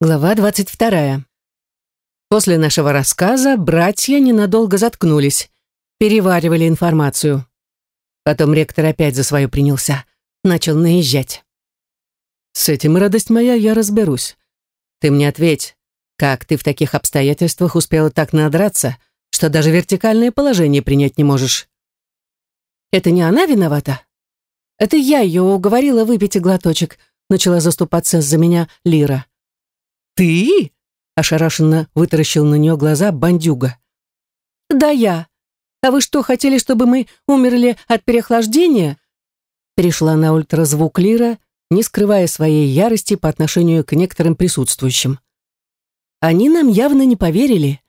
Глава двадцать вторая. После нашего рассказа братья ненадолго заткнулись, переваривали информацию. Потом ректор опять за свое принялся, начал наезжать. «С этим, радость моя, я разберусь. Ты мне ответь, как ты в таких обстоятельствах успела так надраться, что даже вертикальное положение принять не можешь?» «Это не она виновата? Это я ее уговорила выпить глоточек», начала заступаться за меня Лира. «Ты?» — ошарашенно вытаращил на нее глаза бандюга. «Да я. А вы что, хотели, чтобы мы умерли от переохлаждения?» Перешла на ультразвук Лира, не скрывая своей ярости по отношению к некоторым присутствующим. Они нам явно не поверили.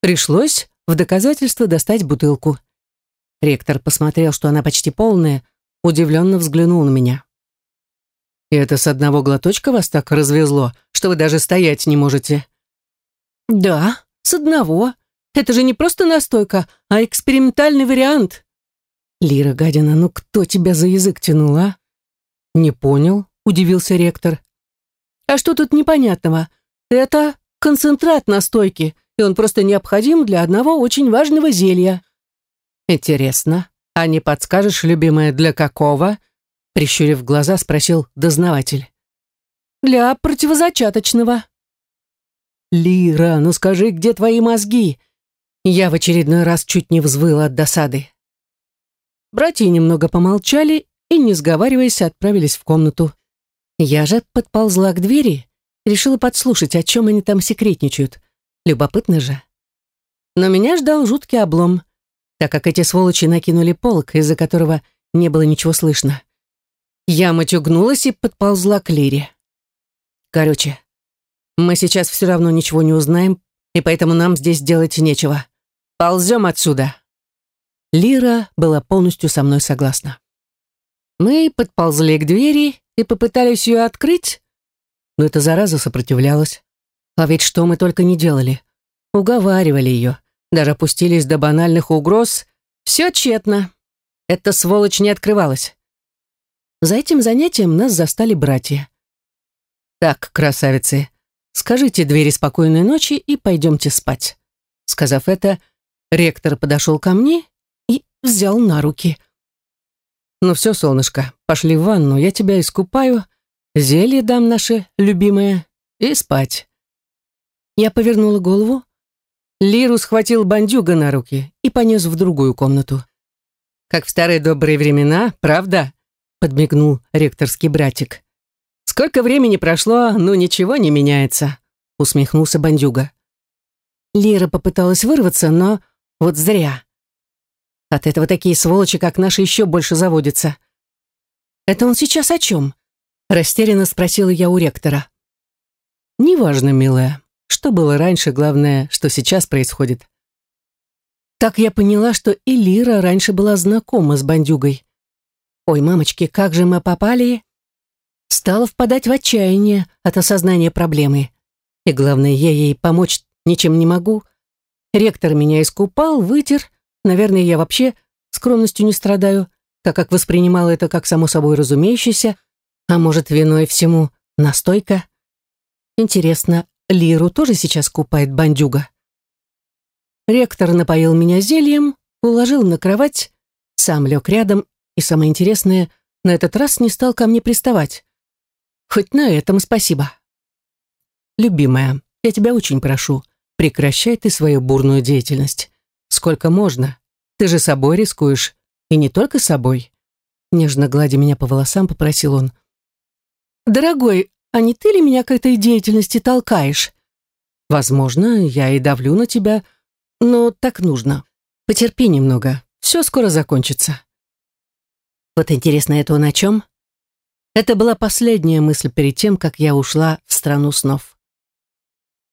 Пришлось в доказательство достать бутылку. Ректор посмотрел, что она почти полная, удивленно взглянул на меня. И это с одного глоточка вас так развезло, что вы даже стоять не можете?» «Да, с одного. Это же не просто настойка, а экспериментальный вариант». «Лира, гадина, ну кто тебя за язык тянул, а?» «Не понял», — удивился ректор. «А что тут непонятного? Это концентрат настойки, и он просто необходим для одного очень важного зелья». «Интересно. А не подскажешь, любимая, для какого?» Прищурив глаза, спросил дознаватель. «Для противозачаточного». «Лира, ну скажи, где твои мозги?» Я в очередной раз чуть не взвыла от досады. Братья немного помолчали и, не сговариваясь, отправились в комнату. Я же подползла к двери, решила подслушать, о чем они там секретничают. Любопытно же. Но меня ждал жуткий облом, так как эти сволочи накинули полок, из-за которого не было ничего слышно. Я матюгнулась и подползла к Лире. Короче, мы сейчас все равно ничего не узнаем, и поэтому нам здесь делать нечего. Ползем отсюда. Лира была полностью со мной согласна. Мы подползли к двери и попытались ее открыть, но эта зараза сопротивлялась. А ведь что мы только не делали. Уговаривали ее, даже опустились до банальных угроз. Все тщетно. Эта сволочь не открывалась. За этим занятием нас застали братья. «Так, красавицы, скажите двери спокойной ночи и пойдемте спать». Сказав это, ректор подошел ко мне и взял на руки. «Ну все, солнышко, пошли в ванну, я тебя искупаю, зелье дам наше любимое и спать». Я повернула голову. Лиру схватил бандюга на руки и понес в другую комнату. «Как в старые добрые времена, правда?» Подмигнул ректорский братик. «Сколько времени прошло, ну ничего не меняется», усмехнулся бандюга. Лира попыталась вырваться, но вот зря. От этого такие сволочи, как наши, еще больше заводятся. «Это он сейчас о чем?» Растерянно спросила я у ректора. «Неважно, милая. Что было раньше, главное, что сейчас происходит». Так я поняла, что и Лира раньше была знакома с бандюгой. Ой, мамочки, как же мы попали? Стала впадать в отчаяние от осознания проблемы. И главное, я ей помочь ничем не могу. Ректор меня искупал, вытер. Наверное, я вообще скромностью не страдаю, так как воспринимала это как само собой разумеющееся. А может, виной всему настойка? Интересно, Лиру тоже сейчас купает бандюга? Ректор напоил меня зельем, уложил на кровать, сам лег рядом и самое интересное, на этот раз не стал ко мне приставать. Хоть на этом спасибо. Любимая, я тебя очень прошу, прекращай ты свою бурную деятельность. Сколько можно? Ты же собой рискуешь. И не только собой. Нежно гладя меня по волосам, попросил он. Дорогой, а не ты ли меня к этой деятельности толкаешь? Возможно, я и давлю на тебя, но так нужно. Потерпи немного, все скоро закончится. Вот интересно, это он о чем? Это была последняя мысль перед тем, как я ушла в страну снов.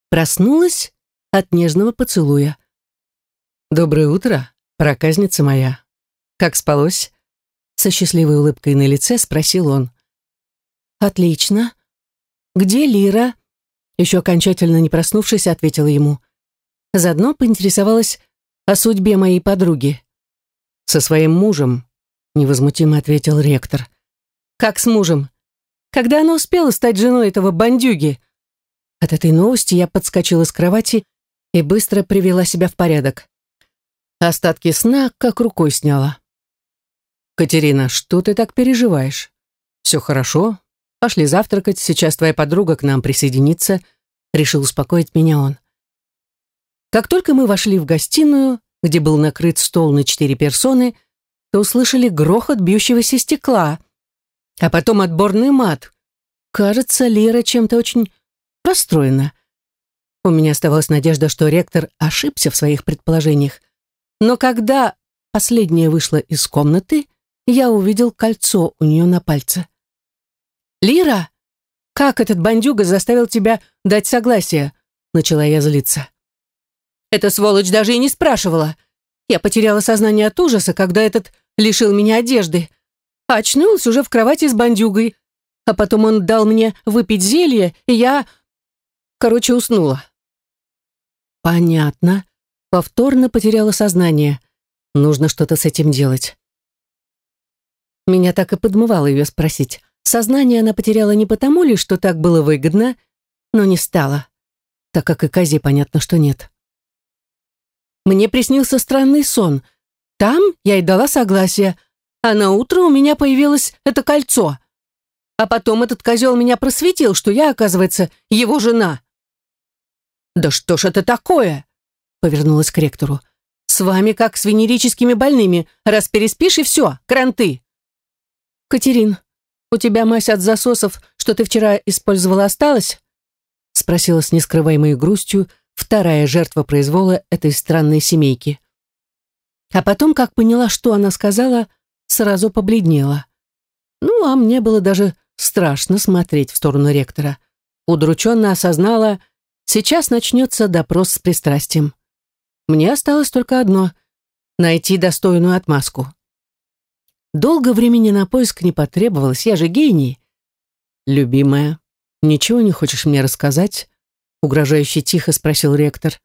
Проснулась от нежного поцелуя. «Доброе утро, проказница моя. Как спалось?» Со счастливой улыбкой на лице спросил он. «Отлично. Где Лира?» Еще окончательно не проснувшись, ответила ему. Заодно поинтересовалась о судьбе моей подруги. «Со своим мужем невозмутимо ответил ректор. «Как с мужем? Когда она успела стать женой этого бандюги?» От этой новости я подскочила с кровати и быстро привела себя в порядок. Остатки сна как рукой сняла. «Катерина, что ты так переживаешь? Все хорошо. Пошли завтракать, сейчас твоя подруга к нам присоединится», — решил успокоить меня он. Как только мы вошли в гостиную, где был накрыт стол на четыре персоны, то услышали грохот бьющегося стекла, а потом отборный мат. Кажется, Лера чем-то очень расстроена. У меня оставалась надежда, что ректор ошибся в своих предположениях. Но когда последняя вышла из комнаты, я увидел кольцо у нее на пальце. «Лира, как этот бандюга заставил тебя дать согласие?» Начала я злиться. «Эта сволочь даже и не спрашивала. Я потеряла сознание от ужаса, когда этот лишил меня одежды. А очнулась уже в кровати с бандюгой. А потом он дал мне выпить зелье, и я... Короче, уснула». «Понятно. Повторно потеряла сознание. Нужно что-то с этим делать». Меня так и подмывало ее спросить. Сознание она потеряла не потому ли, что так было выгодно, но не стала, так как и Козе понятно, что нет. Мне приснился странный сон. Там я и дала согласие, а на утро у меня появилось это кольцо. А потом этот козел меня просветил, что я, оказывается, его жена. «Да что ж это такое?» — повернулась к ректору. «С вами как с венерическими больными. Раз переспишь, и все, кранты». «Катерин, у тебя мазь от засосов, что ты вчера использовала, осталась?» спросила с нескрываемой грустью вторая жертва произвола этой странной семейки. А потом, как поняла, что она сказала, сразу побледнела. Ну, а мне было даже страшно смотреть в сторону ректора. Удрученно осознала, сейчас начнется допрос с пристрастием. Мне осталось только одно — найти достойную отмазку. Долго времени на поиск не потребовалось, я же гений. Любимая, ничего не хочешь мне рассказать? Угрожающе тихо спросил ректор.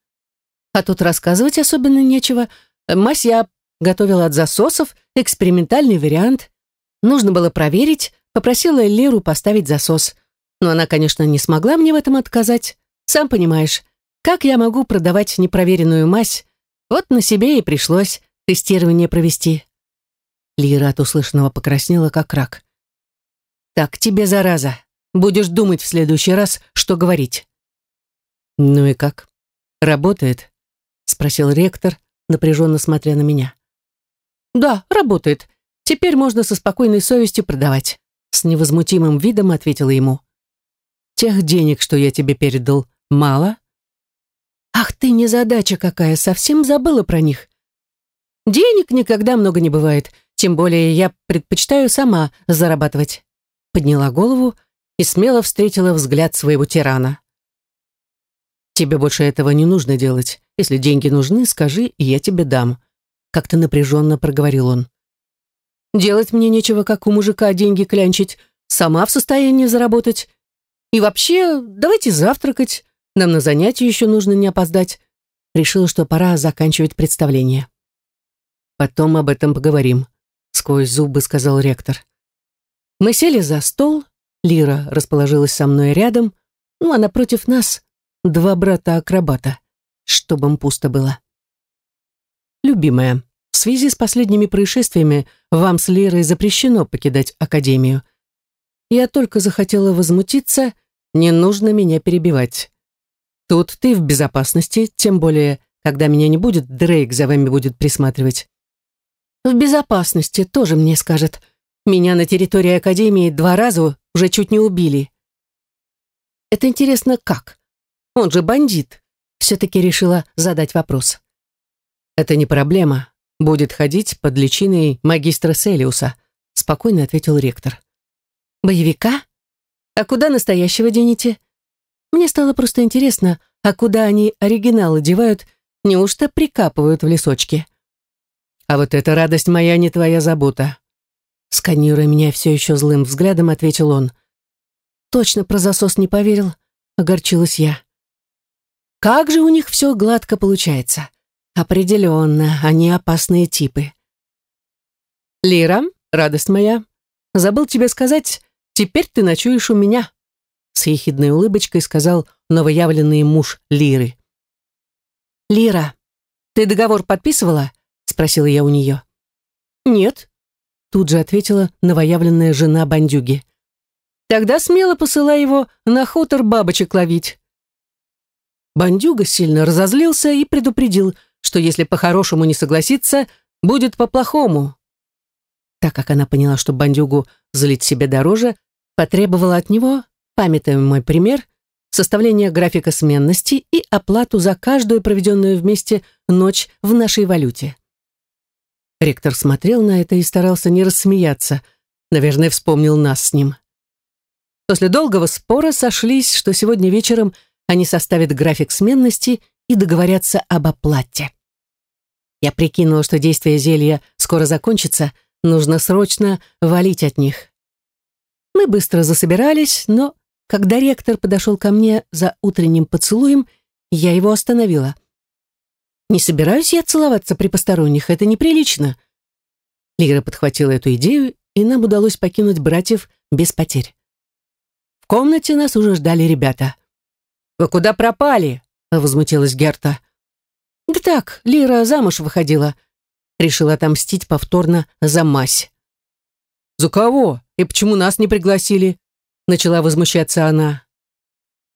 А тут рассказывать особенно нечего. Мась я готовила от засосов, экспериментальный вариант. Нужно было проверить, попросила Леру поставить засос. Но она, конечно, не смогла мне в этом отказать. Сам понимаешь, как я могу продавать непроверенную мазь? Вот на себе и пришлось тестирование провести. Лира от услышанного покраснела, как рак. «Так тебе, зараза, будешь думать в следующий раз, что говорить». «Ну и как? Работает?» — спросил ректор, напряженно смотря на меня. «Да, работает. Теперь можно со спокойной совестью продавать», — с невозмутимым видом ответила ему. «Тех денег, что я тебе передал, мало?» «Ах ты, незадача какая, совсем забыла про них. Денег никогда много не бывает. Тем более я предпочитаю сама зарабатывать. Подняла голову и смело встретила взгляд своего тирана. Тебе больше этого не нужно делать. Если деньги нужны, скажи, и я тебе дам. Как-то напряженно проговорил он. Делать мне нечего, как у мужика деньги клянчить. Сама в состоянии заработать. И вообще, давайте завтракать. Нам на занятия еще нужно не опоздать. Решила, что пора заканчивать представление. Потом об этом поговорим сквозь зубы сказал ректор. Мы сели за стол, Лира расположилась со мной рядом, ну а напротив нас два брата-акробата, чтобы им пусто было. Любимая, в связи с последними происшествиями вам с Лирой запрещено покидать Академию. Я только захотела возмутиться, не нужно меня перебивать. Тут ты в безопасности, тем более, когда меня не будет, Дрейк за вами будет присматривать. В безопасности тоже мне скажет. Меня на территории Академии два раза уже чуть не убили. Это интересно как? Он же бандит. Все-таки решила задать вопрос. Это не проблема. Будет ходить под личиной магистра Селиуса, спокойно ответил ректор. Боевика? А куда настоящего денете? Мне стало просто интересно, а куда они оригиналы девают, неужто прикапывают в лесочке? А вот эта радость моя не твоя забота. Сканируя меня все еще злым взглядом, ответил он. Точно про засос не поверил, огорчилась я. Как же у них все гладко получается. Определенно, они опасные типы. Лира, радость моя, забыл тебе сказать, теперь ты ночуешь у меня. С ехидной улыбочкой сказал новоявленный муж Лиры. «Лира, ты договор подписывала?» — спросила я у нее. «Нет», — тут же ответила новоявленная жена бандюги. «Тогда смело посылай его на хутор бабочек ловить». Бандюга сильно разозлился и предупредил, что если по-хорошему не согласится, будет по-плохому. Так как она поняла, что бандюгу залить себе дороже, потребовала от него, памятуя мой пример, составление графика сменности и оплату за каждую проведенную вместе ночь в нашей валюте. Ректор смотрел на это и старался не рассмеяться. Наверное, вспомнил нас с ним. После долгого спора сошлись, что сегодня вечером они составят график сменности и договорятся об оплате. Я прикинула, что действие зелья скоро закончится, нужно срочно валить от них. Мы быстро засобирались, но когда ректор подошел ко мне за утренним поцелуем, я его остановила. «Не собираюсь я целоваться при посторонних, это неприлично». Лира подхватила эту идею, и нам удалось покинуть братьев без потерь. В комнате нас уже ждали ребята. «Вы куда пропали?» — возмутилась Герта. «Да так, Лира замуж выходила». Решила отомстить повторно за мазь. «За кого? И почему нас не пригласили?» начала возмущаться она.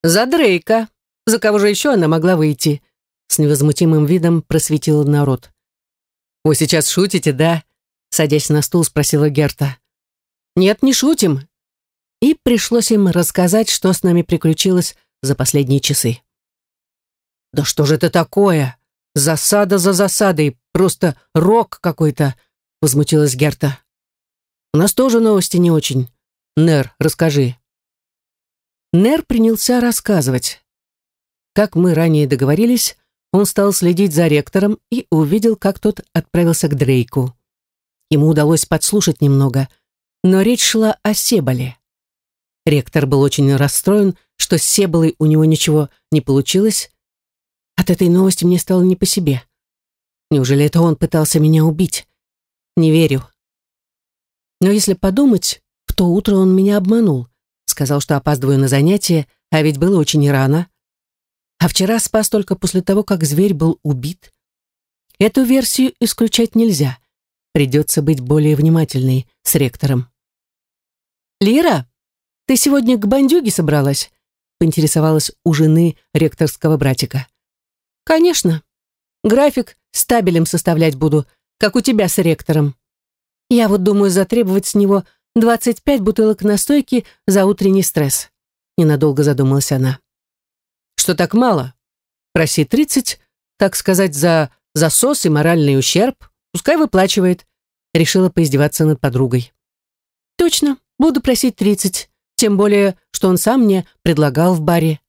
«За Дрейка. За кого же еще она могла выйти?» С невозмутимым видом просветила народ. «Вы сейчас шутите, да?» Садясь на стул, спросила Герта. «Нет, не шутим». И пришлось им рассказать, что с нами приключилось за последние часы. «Да что же это такое? Засада за засадой, просто рок какой-то», возмутилась Герта. «У нас тоже новости не очень. Нер, расскажи». Нер принялся рассказывать. Как мы ранее договорились, он стал следить за ректором и увидел, как тот отправился к Дрейку. Ему удалось подслушать немного, но речь шла о Себоле. Ректор был очень расстроен, что с Себолой у него ничего не получилось. От этой новости мне стало не по себе. Неужели это он пытался меня убить? Не верю. Но если подумать, в то утро он меня обманул сказал, что опаздываю на занятия, а ведь было очень рано. А вчера спас только после того, как зверь был убит. Эту версию исключать нельзя. Придется быть более внимательной с ректором. «Лира, ты сегодня к бандюге собралась?» поинтересовалась у жены ректорского братика. «Конечно. График с табелем составлять буду, как у тебя с ректором. Я вот думаю затребовать с него 25 бутылок настойки за утренний стресс. Ненадолго задумалась она. Что так мало? Проси 30, так сказать, за засос и моральный ущерб. Пускай выплачивает. Решила поиздеваться над подругой. Точно, буду просить 30. Тем более, что он сам мне предлагал в баре.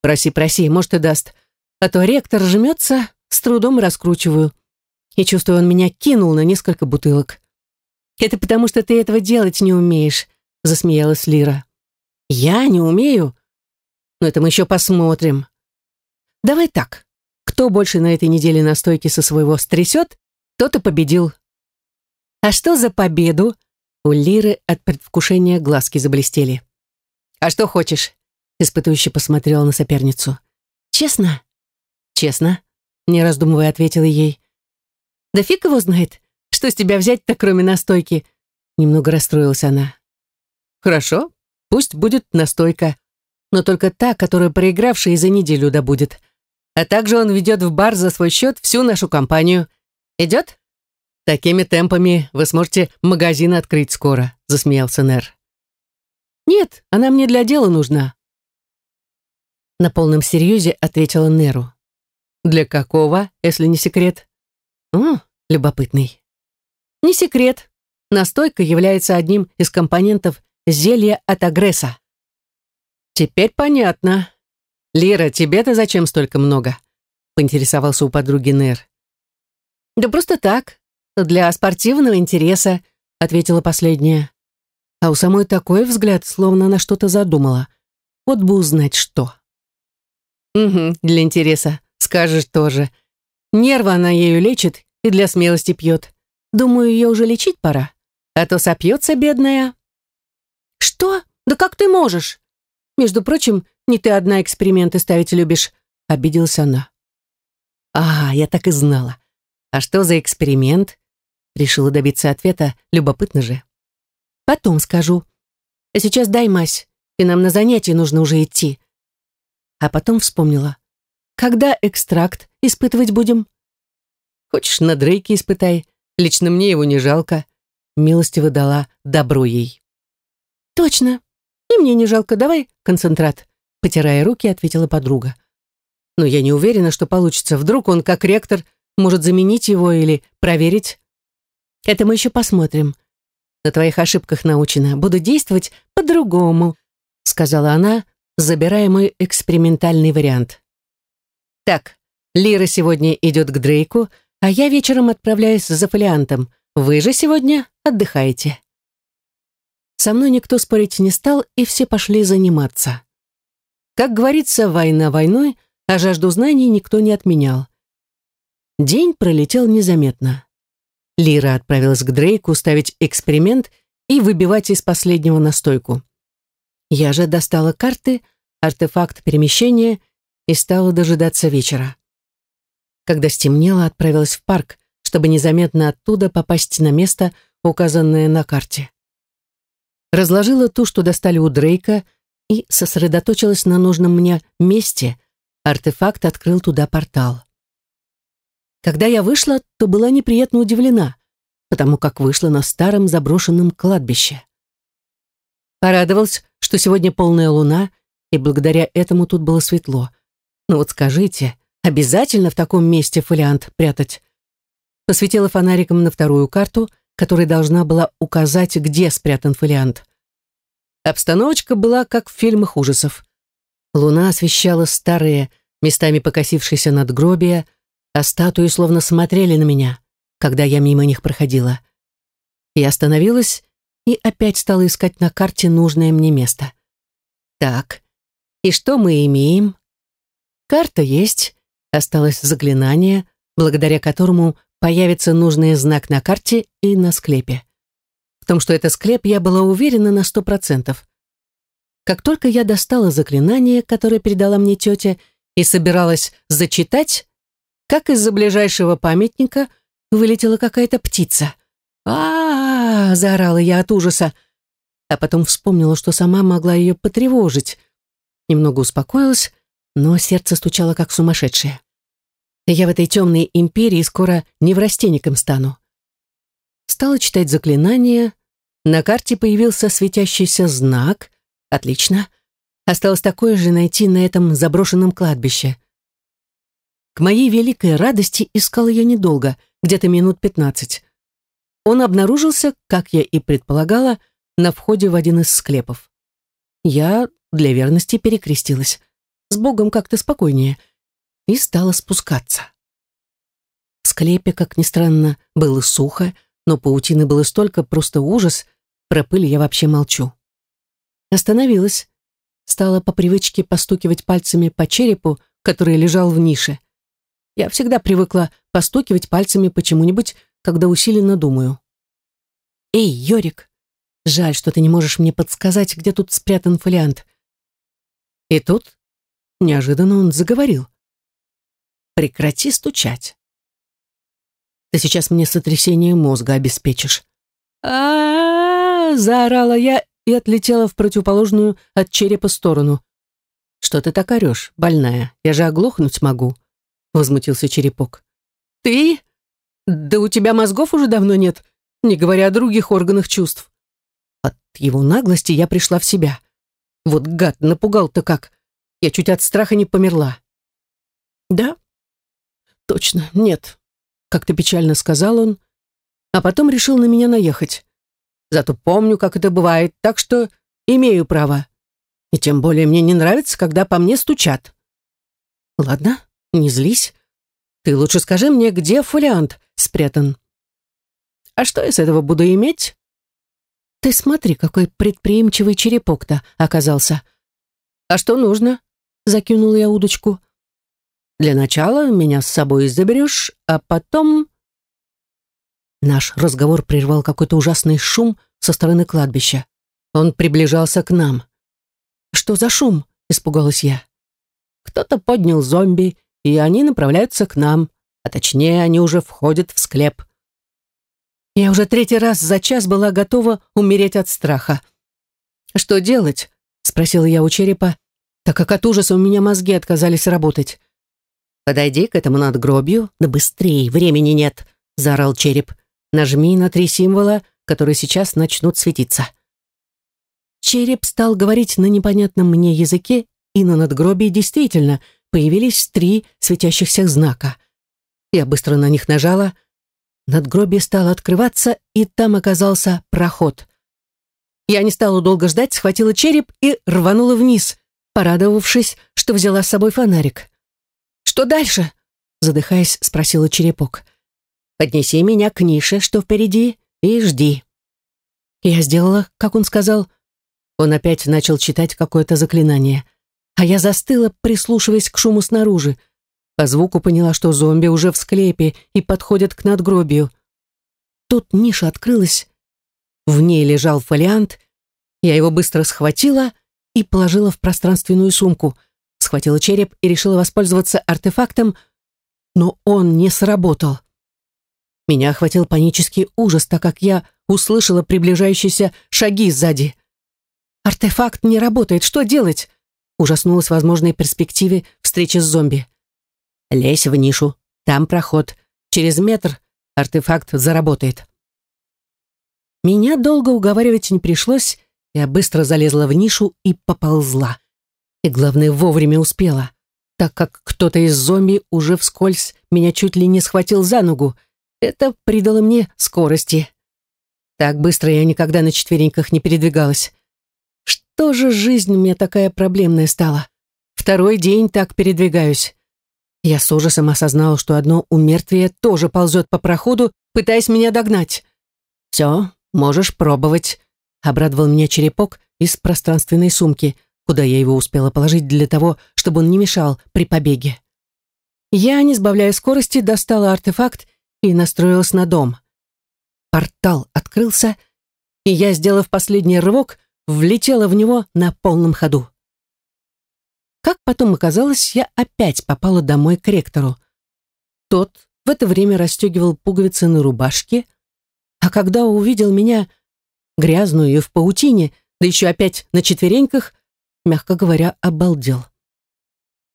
Проси, проси, может и даст. А то ректор жмется, с трудом раскручиваю. И чувствую, он меня кинул на несколько бутылок. «Это потому, что ты этого делать не умеешь», — засмеялась Лира. «Я не умею? Но это мы еще посмотрим. Давай так. Кто больше на этой неделе настойки со своего стрясет, тот и победил». «А что за победу?» У Лиры от предвкушения глазки заблестели. «А что хочешь?» — испытующе посмотрела на соперницу. «Честно?» «Честно», — не раздумывая ответила ей. «Да фиг его знает. Что с тебя взять-то, кроме настойки?» Немного расстроилась она. «Хорошо, пусть будет настойка, но только та, которую проигравший за неделю добудет. А также он ведет в бар за свой счет всю нашу компанию. Идет?» «Такими темпами вы сможете магазин открыть скоро», засмеялся Нер. «Нет, она мне для дела нужна». На полном серьезе ответила Неру. «Для какого, если не секрет?» «О, любопытный». Не секрет, настойка является одним из компонентов зелья от агресса. Теперь понятно. Лира, тебе-то зачем столько много? Поинтересовался у подруги Нер. Да просто так, для спортивного интереса, ответила последняя. А у самой такой взгляд, словно она что-то задумала. Вот бы узнать, что. Угу, для интереса, скажешь тоже. Нервы она ею лечит и для смелости пьет. Думаю, ее уже лечить пора. А то сопьется, бедная. Что? Да как ты можешь? Между прочим, Не ты одна эксперименты ставить любишь», — обиделась она. «А, я так и знала. А что за эксперимент?» Решила добиться ответа, любопытно же. «Потом скажу. А сейчас дай мазь, и нам на занятие нужно уже идти». А потом вспомнила. «Когда экстракт испытывать будем?» «Хочешь, на Дрейке испытай. Лично мне его не жалко». Милостиво дала добро ей. «Точно. И мне не жалко. Давай концентрат», — потирая руки, ответила подруга. «Но я не уверена, что получится. Вдруг он, как ректор, может заменить его или проверить?» «Это мы еще посмотрим. На твоих ошибках научена. Буду действовать по-другому», — сказала она, забирая мой экспериментальный вариант. «Так, Лира сегодня идет к Дрейку, а я вечером отправляюсь за фолиантом. Вы же сегодня отдыхаете». Со мной никто спорить не стал, и все пошли заниматься. Как говорится, война войной, а жажду знаний никто не отменял. День пролетел незаметно. Лира отправилась к Дрейку ставить эксперимент и выбивать из последнего настойку. Я же достала карты, артефакт перемещения и стала дожидаться вечера. Когда стемнело, отправилась в парк, чтобы незаметно оттуда попасть на место, указанное на карте разложила ту, что достали у Дрейка, и сосредоточилась на нужном мне месте. Артефакт открыл туда портал. Когда я вышла, то была неприятно удивлена, потому как вышла на старом заброшенном кладбище. Порадовалась, что сегодня полная луна, и благодаря этому тут было светло. Но вот скажите, обязательно в таком месте фолиант прятать? Посветила фонариком на вторую карту — которая должна была указать, где спрятан фолиант. Обстановочка была как в фильмах ужасов. Луна освещала старые, местами покосившиеся надгробия, а статуи словно смотрели на меня, когда я мимо них проходила. Я остановилась и опять стала искать на карте нужное мне место. Так, и что мы имеем? Карта есть, осталось заклинание, благодаря которому появится нужный знак на карте и на склепе. В том, что это склеп, я была уверена на сто процентов. Как только я достала заклинание, которое передала мне тетя, и собиралась зачитать, как из-за ближайшего памятника вылетела какая-то птица. а, -а, -а заорала я от ужаса, а потом вспомнила, что сама могла ее потревожить. Немного успокоилась, но сердце стучало как сумасшедшее. Я в этой темной империи скоро неврастенником стану. Стала читать заклинания. На карте появился светящийся знак. Отлично. Осталось такое же найти на этом заброшенном кладбище. К моей великой радости искал я недолго, где-то минут пятнадцать. Он обнаружился, как я и предполагала, на входе в один из склепов. Я для верности перекрестилась. С Богом как-то спокойнее — и стала спускаться. В склепе, как ни странно, было сухо, но паутины было столько, просто ужас, про пыль я вообще молчу. Остановилась, стала по привычке постукивать пальцами по черепу, который лежал в нише. Я всегда привыкла постукивать пальцами почему-нибудь, когда усиленно думаю. «Эй, Йорик, жаль, что ты не можешь мне подсказать, где тут спрятан фолиант». И тут неожиданно он заговорил. Прекрати стучать. Ты сейчас мне сотрясение мозга обеспечишь. а, заорала я и отлетела в противоположную от черепа сторону. «Что ты так орешь, больная? Я же оглохнуть могу», — возмутился черепок. «Ты? Да у тебя мозгов уже давно нет, не говоря о других органах чувств». От его наглости я пришла в себя. Вот гад, напугал-то как. Я чуть от страха не померла. «Да, «Точно, нет», — как-то печально сказал он, а потом решил на меня наехать. «Зато помню, как это бывает, так что имею право. И тем более мне не нравится, когда по мне стучат». «Ладно, не злись. Ты лучше скажи мне, где фолиант спрятан». «А что я с этого буду иметь?» «Ты смотри, какой предприимчивый черепок-то оказался». «А что нужно?» — закинул я удочку. Для начала меня с собой заберешь, а потом...» Наш разговор прервал какой-то ужасный шум со стороны кладбища. Он приближался к нам. «Что за шум?» — испугалась я. «Кто-то поднял зомби, и они направляются к нам, а точнее, они уже входят в склеп». Я уже третий раз за час была готова умереть от страха. «Что делать?» — спросила я у черепа, так как от ужаса у меня мозги отказались работать. «Подойди к этому надгробию, да быстрее, времени нет», — заорал череп. «Нажми на три символа, которые сейчас начнут светиться». Череп стал говорить на непонятном мне языке, и на надгробии действительно появились три светящихся знака. Я быстро на них нажала. Надгробие стало открываться, и там оказался проход. Я не стала долго ждать, схватила череп и рванула вниз, порадовавшись, что взяла с собой фонарик. «Что дальше?» — задыхаясь, спросила черепок. «Поднеси меня к нише, что впереди, и жди». Я сделала, как он сказал. Он опять начал читать какое-то заклинание. А я застыла, прислушиваясь к шуму снаружи. По звуку поняла, что зомби уже в склепе и подходят к надгробию. Тут ниша открылась. В ней лежал фолиант. Я его быстро схватила и положила в пространственную сумку — схватила череп и решила воспользоваться артефактом, но он не сработал. Меня охватил панический ужас, так как я услышала приближающиеся шаги сзади. «Артефакт не работает, что делать?» Ужаснулась возможной перспективе встречи с зомби. «Лезь в нишу, там проход. Через метр артефакт заработает». Меня долго уговаривать не пришлось, я быстро залезла в нишу и поползла. И главное, вовремя успела, так как кто-то из зомби уже вскользь меня чуть ли не схватил за ногу. Это придало мне скорости. Так быстро я никогда на четвереньках не передвигалась. Что же жизнь у меня такая проблемная стала? Второй день так передвигаюсь. Я с ужасом осознала, что одно умертвие тоже ползет по проходу, пытаясь меня догнать. «Все, можешь пробовать», — обрадовал меня черепок из пространственной сумки — куда я его успела положить для того, чтобы он не мешал при побеге. Я, не сбавляя скорости, достала артефакт и настроилась на дом. Портал открылся, и я, сделав последний рывок, влетела в него на полном ходу. Как потом оказалось, я опять попала домой к ректору. Тот в это время расстегивал пуговицы на рубашке, а когда увидел меня, грязную и в паутине, да еще опять на четвереньках, мягко говоря, обалдел.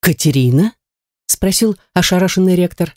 «Катерина?» — спросил ошарашенный ректор.